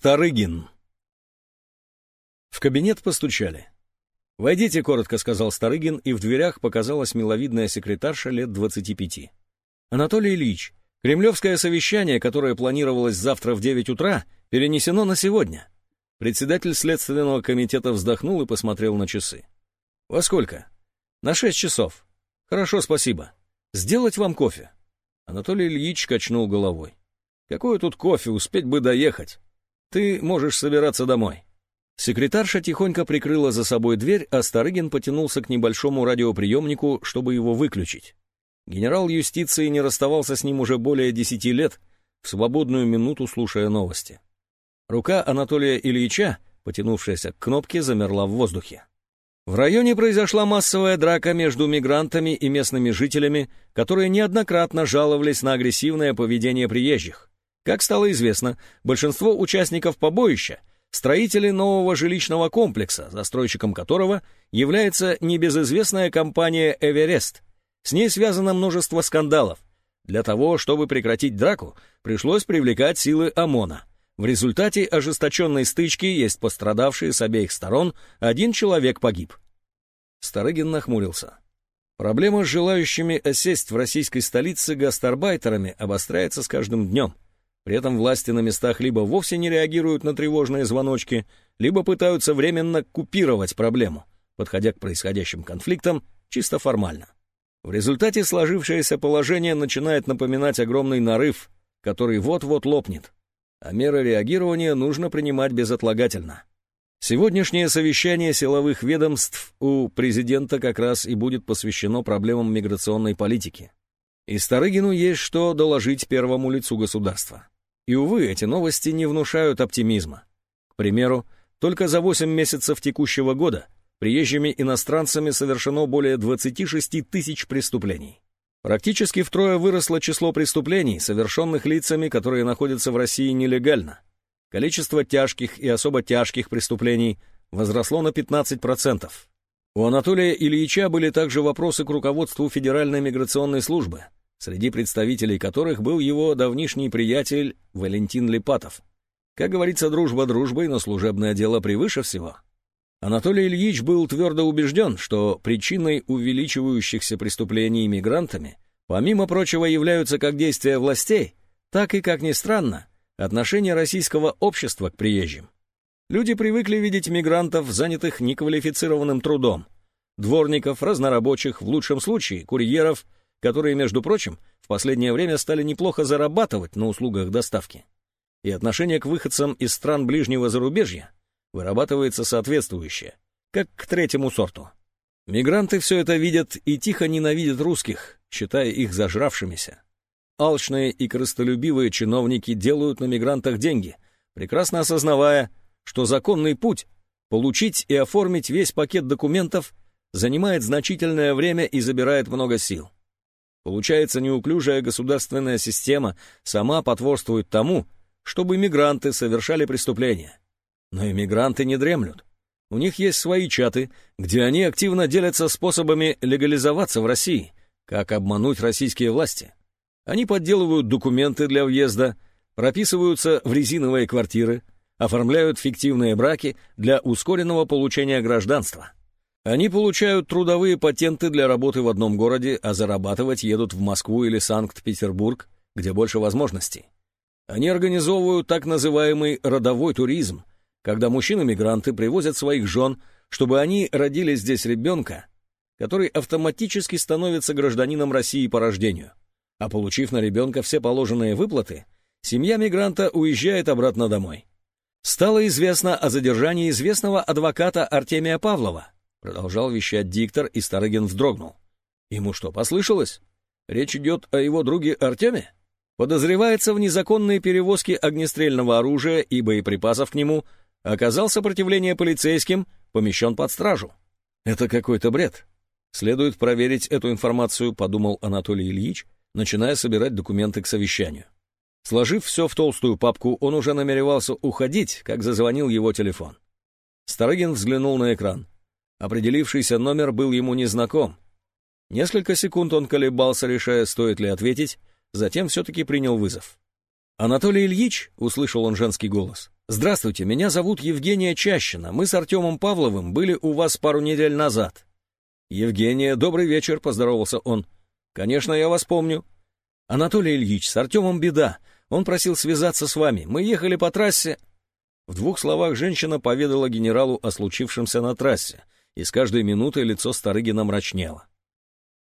Старыгин. В кабинет постучали. «Войдите», — коротко сказал Старыгин, и в дверях показалась миловидная секретарша лет 25. «Анатолий Ильич, кремлевское совещание, которое планировалось завтра в 9 утра, перенесено на сегодня». Председатель Следственного комитета вздохнул и посмотрел на часы. «Во сколько?» «На шесть часов». «Хорошо, спасибо. Сделать вам кофе?» Анатолий Ильич качнул головой. «Какое тут кофе, успеть бы доехать. Ты можешь собираться домой». Секретарша тихонько прикрыла за собой дверь, а Старыгин потянулся к небольшому радиоприемнику, чтобы его выключить. Генерал юстиции не расставался с ним уже более десяти лет, в свободную минуту слушая новости. Рука Анатолия Ильича, потянувшаяся к кнопке, замерла в воздухе. В районе произошла массовая драка между мигрантами и местными жителями, которые неоднократно жаловались на агрессивное поведение приезжих. Как стало известно, большинство участников побоища — строители нового жилищного комплекса, застройщиком которого является небезызвестная компания «Эверест». С ней связано множество скандалов. Для того, чтобы прекратить драку, пришлось привлекать силы ОМОНа. В результате ожесточенной стычки есть пострадавшие с обеих сторон, один человек погиб. Старыгин нахмурился. Проблема с желающими осесть в российской столице гастарбайтерами обостряется с каждым днем — при этом власти на местах либо вовсе не реагируют на тревожные звоночки, либо пытаются временно купировать проблему, подходя к происходящим конфликтам чисто формально. В результате сложившееся положение начинает напоминать огромный нарыв, который вот-вот лопнет, а меры реагирования нужно принимать безотлагательно. Сегодняшнее совещание силовых ведомств у президента как раз и будет посвящено проблемам миграционной политики. И Старыгину есть что доложить первому лицу государства. И, увы, эти новости не внушают оптимизма. К примеру, только за 8 месяцев текущего года приезжими иностранцами совершено более 26 тысяч преступлений. Практически втрое выросло число преступлений, совершенных лицами, которые находятся в России нелегально. Количество тяжких и особо тяжких преступлений возросло на 15%. У Анатолия Ильича были также вопросы к руководству Федеральной миграционной службы, среди представителей которых был его давнишний приятель Валентин Липатов. Как говорится, дружба дружбой, но служебное дело превыше всего. Анатолий Ильич был твердо убежден, что причиной увеличивающихся преступлений мигрантами, помимо прочего, являются как действия властей, так и, как ни странно, отношение российского общества к приезжим. Люди привыкли видеть мигрантов, занятых неквалифицированным трудом, дворников, разнорабочих, в лучшем случае курьеров, которые, между прочим, в последнее время стали неплохо зарабатывать на услугах доставки. И отношение к выходцам из стран ближнего зарубежья вырабатывается соответствующее, как к третьему сорту. Мигранты все это видят и тихо ненавидят русских, считая их зажравшимися. Алчные и крыстолюбивые чиновники делают на мигрантах деньги, прекрасно осознавая, что законный путь — получить и оформить весь пакет документов — занимает значительное время и забирает много сил. Получается, неуклюжая государственная система сама потворствует тому, чтобы мигранты совершали преступления. Но иммигранты не дремлют. У них есть свои чаты, где они активно делятся способами легализоваться в России, как обмануть российские власти. Они подделывают документы для въезда, прописываются в резиновые квартиры, оформляют фиктивные браки для ускоренного получения гражданства. Они получают трудовые патенты для работы в одном городе, а зарабатывать едут в Москву или Санкт-Петербург, где больше возможностей. Они организовывают так называемый родовой туризм, когда мужчины-мигранты привозят своих жен, чтобы они родили здесь ребенка, который автоматически становится гражданином России по рождению. А получив на ребенка все положенные выплаты, семья мигранта уезжает обратно домой. Стало известно о задержании известного адвоката Артемия Павлова. Продолжал вещать диктор, и Старыгин вздрогнул. Ему что, послышалось? Речь идет о его друге Артеме? Подозревается в незаконной перевозке огнестрельного оружия и боеприпасов к нему, оказал сопротивление полицейским, помещен под стражу. Это какой-то бред. Следует проверить эту информацию, подумал Анатолий Ильич, начиная собирать документы к совещанию. Сложив все в толстую папку, он уже намеревался уходить, как зазвонил его телефон. Старыгин взглянул на экран. Определившийся номер был ему незнаком. Несколько секунд он колебался, решая, стоит ли ответить, затем все-таки принял вызов. «Анатолий Ильич», — услышал он женский голос, — «Здравствуйте, меня зовут Евгения Чащина. Мы с Артемом Павловым были у вас пару недель назад». «Евгения, добрый вечер», — поздоровался он. «Конечно, я вас помню». «Анатолий Ильич, с Артемом беда. Он просил связаться с вами. Мы ехали по трассе...» В двух словах женщина поведала генералу о случившемся на трассе, и с каждой минутой лицо Старыгина мрачнело.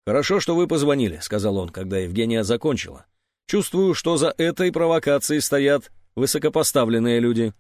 «Хорошо, что вы позвонили», — сказал он, когда Евгения закончила. «Чувствую, что за этой провокацией стоят высокопоставленные люди».